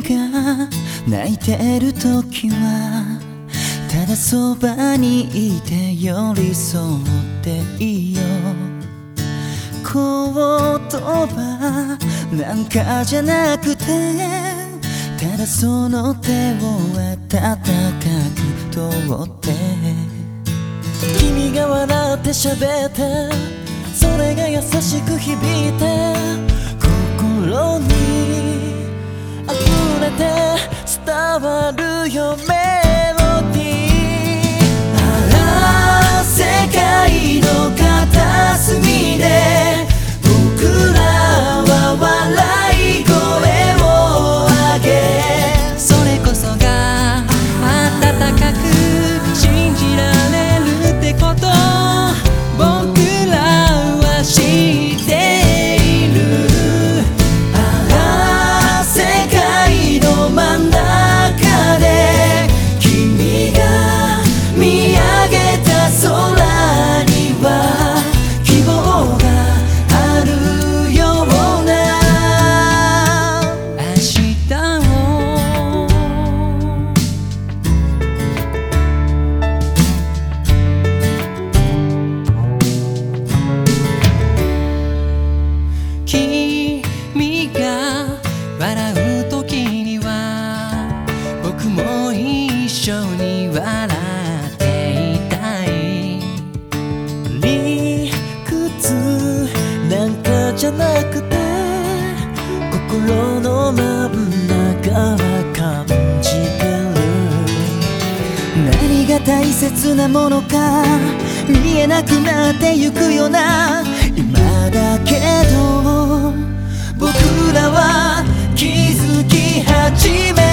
が泣いてる時はただそばにいて寄り添っていいよ言葉なんかじゃなくてただその手を温かく通って。君が笑って喋ってそれが優しく響いて心に伝わるよ僕も一緒に笑っていたい理屈なんかじゃなくて心の真ん中は感じてる。何が大切なものか見えなくなってゆくよな今だけど僕らは気づき始め